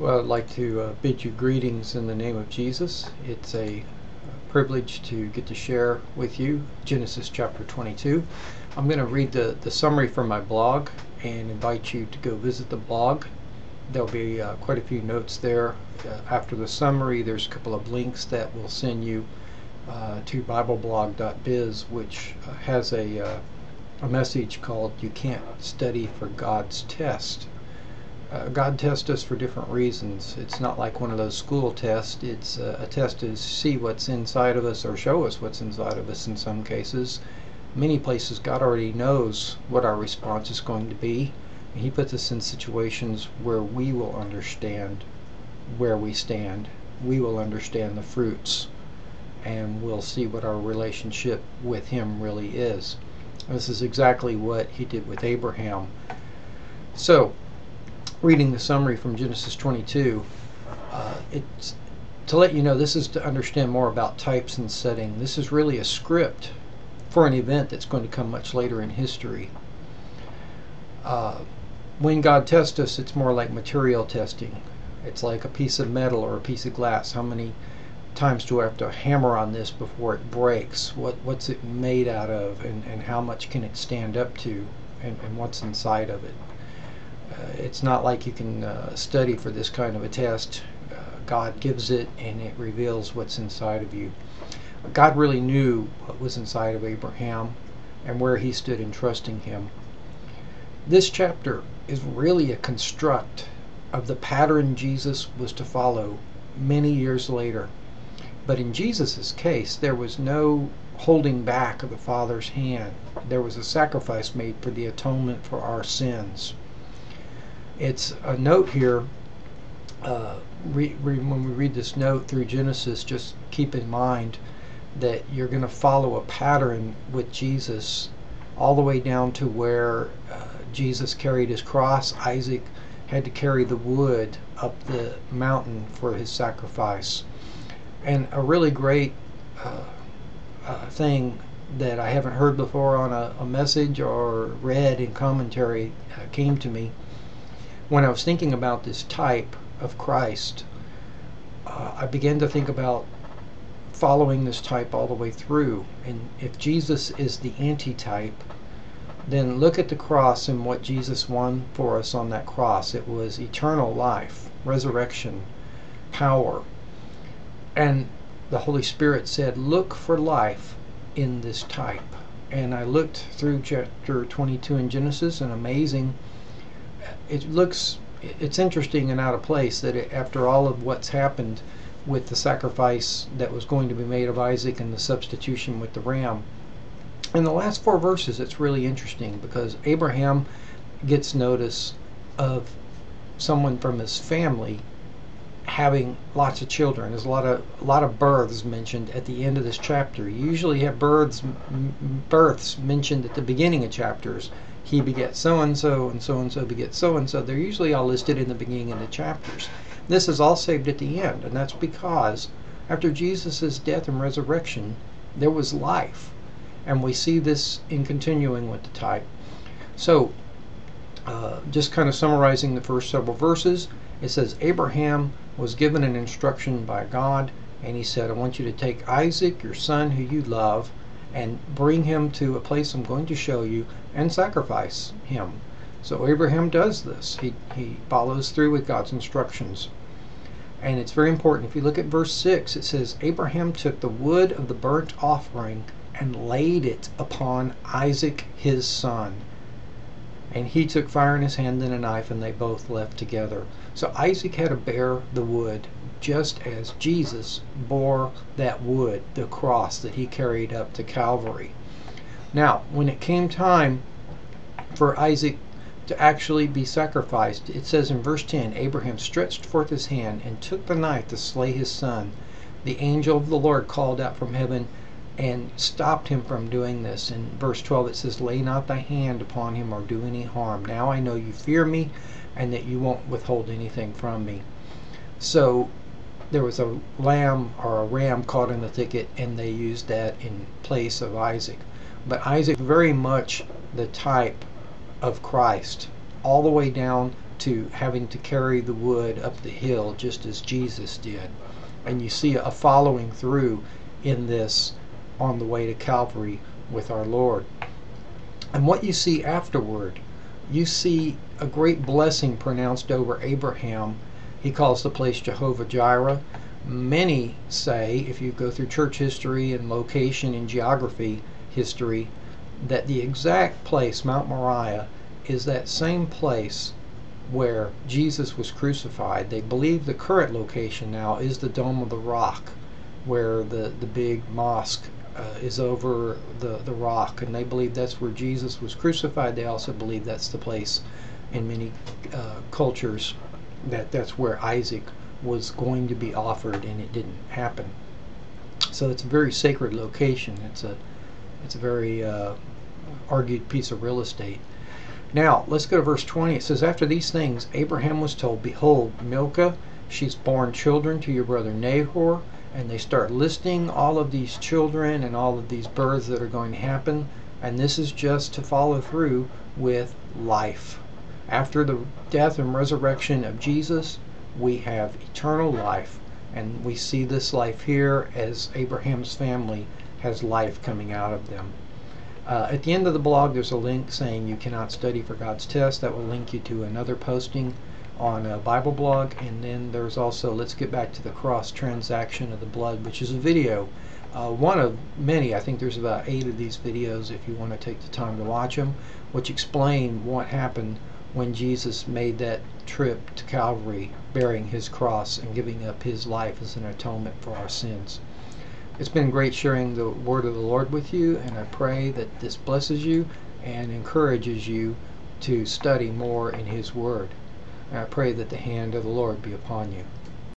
Well, I'd like to uh, bid you greetings in the name of Jesus. It's a privilege to get to share with you Genesis chapter 22. I'm going to read the, the summary from my blog and invite you to go visit the blog. There'll be uh, quite a few notes there. Uh, after the summary, there's a couple of links that will send you uh, to BibleBlog.biz, which uh, has a, uh, a message called You Can't Study for God's Test uh, God tests us for different reasons. It's not like one of those school tests. It's uh, a test to see what's inside of us or show us what's inside of us in some cases. Many places, God already knows what our response is going to be. He puts us in situations where we will understand where we stand. We will understand the fruits and we'll see what our relationship with Him really is. This is exactly what He did with Abraham. So, reading the summary from Genesis 22, uh, it's to let you know this is to understand more about types and setting. This is really a script for an event that's going to come much later in history. Uh, when God tests us, it's more like material testing. It's like a piece of metal or a piece of glass. How many times do I have to hammer on this before it breaks? What what's it made out of, and, and how much can it stand up to, and, and what's inside of it? Uh, it's not like you can uh, study for this kind of a test. Uh, God gives it and it reveals what's inside of you. God really knew what was inside of Abraham and where he stood in trusting him. This chapter is really a construct of the pattern Jesus was to follow many years later. But in Jesus' case, there was no holding back of the Father's hand. There was a sacrifice made for the atonement for our sins it's a note here. Uh, re, re, when we read this note through Genesis, just keep in mind that you're going to follow a pattern with Jesus all the way down to where uh, Jesus carried his cross. Isaac had to carry the wood up the mountain for his sacrifice. And a really great uh, uh, thing that I haven't heard before on a, a message or read in commentary uh, came to me when I was thinking about this type of Christ, uh, I began to think about following this type all the way through. And if Jesus is the antitype, then look at the cross and what Jesus won for us on that cross. It was eternal life, resurrection, power. And the Holy Spirit said, Look for life in this type. And I looked through chapter 22 in Genesis, and amazing it looks it's interesting and out of place that it, after all of what's happened with the sacrifice that was going to be made of Isaac and the substitution with the ram, in the last four verses, it's really interesting because Abraham gets notice of someone from his family having lots of children. There's a lot of a lot of births mentioned at the end of this chapter. You usually have births births mentioned at the beginning of chapters he begets so and so, and so and so begets so and so. They're usually all listed in the beginning of the chapters. This is all saved at the end, and that's because after Jesus' death and resurrection, there was life. And we see this in continuing with the type. So, uh, just kind of summarizing the first several verses, it says Abraham was given an instruction by God, and he said, I want you to take Isaac, your son, who you love, and bring him to a place I'm going to show you and sacrifice him. So Abraham does this. He, he follows through with God's instructions. And it's very important. If you look at verse 6, it says, Abraham took the wood of the burnt offering and laid it upon Isaac his son. And he took fire in his hand and a knife, and they both left together. So Isaac had to bear the wood just as Jesus bore that wood, the cross that he carried up to Calvary. Now, when it came time for Isaac to actually be sacrificed, it says in verse 10 Abraham stretched forth his hand and took the knife to slay his son. The angel of the Lord called out from heaven and stopped him from doing this. In verse 12 it says, Lay not thy hand upon him or do any harm. Now I know you fear me and that you won't withhold anything from me. So there was a lamb or a ram caught in the thicket, and they used that in place of Isaac. But Isaac very much the type of Christ, all the way down to having to carry the wood up the hill just as Jesus did. And you see a following through in this on the way to Calvary with our Lord. And what you see afterward, you see a great blessing pronounced over Abraham. He calls the place Jehovah Jireh. Many say, if you go through church history and location and geography history, that the exact place, Mount Moriah, is that same place where Jesus was crucified. They believe the current location now is the Dome of the Rock, where the, the big mosque uh, is over the, the rock, and they believe that's where Jesus was crucified. They also believe that's the place in many uh, cultures that that's where Isaac was going to be offered, and it didn't happen. So it's a very sacred location. It's a it's a very uh, argued piece of real estate. Now let's go to verse 20. It says, "After these things, Abraham was told, Behold, Milcah, she's born children to your brother Nahor." And they start listing all of these children and all of these births that are going to happen. And this is just to follow through with life. After the death and resurrection of Jesus, we have eternal life. And we see this life here as Abraham's family has life coming out of them. Uh, at the end of the blog, there's a link saying you cannot study for God's test. That will link you to another posting on a Bible blog, and then there's also Let's Get Back to the Cross Transaction of the Blood, which is a video. Uh, one of many, I think there's about eight of these videos if you want to take the time to watch them, which explain what happened when Jesus made that trip to Calvary, bearing his cross and giving up his life as an atonement for our sins. It's been great sharing the word of the Lord with you, and I pray that this blesses you and encourages you to study more in his word. I pray that the hand of the Lord be upon you.